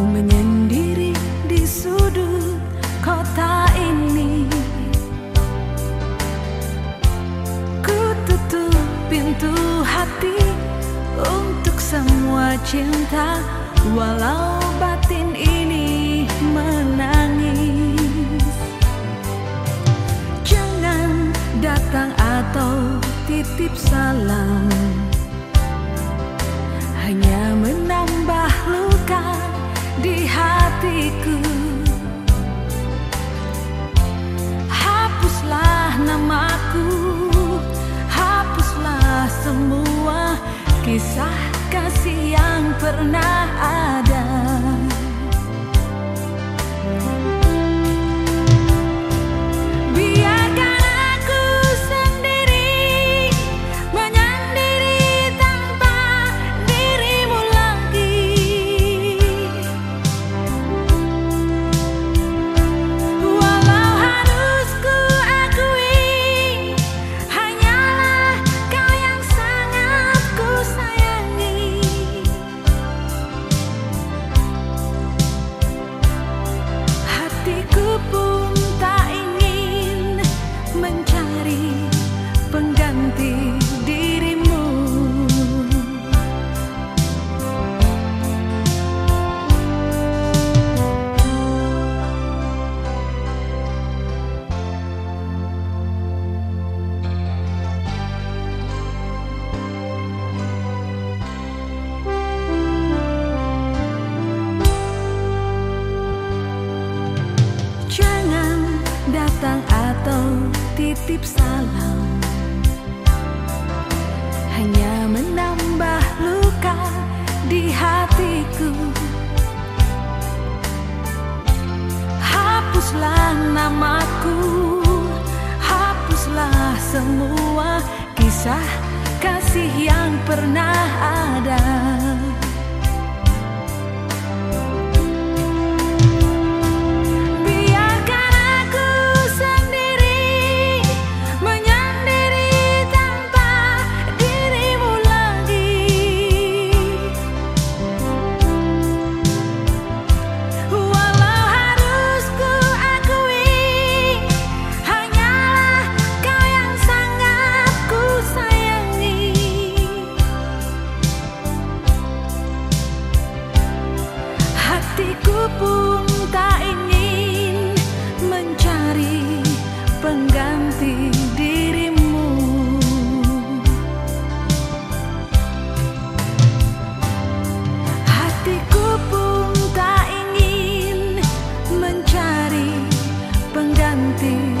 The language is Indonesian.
Menyendiri di sudut kota ini. Ku tutup pintu hati untuk semua cinta Walau batin ini menangis. Jangan datang atau titip salam. Kisah kasih yang pernah ada titip salam. Hanya menambah luka di hatiku. Hapuslah namaku Hapuslah semua kisah kasih yang pernah ada mencari pengganti.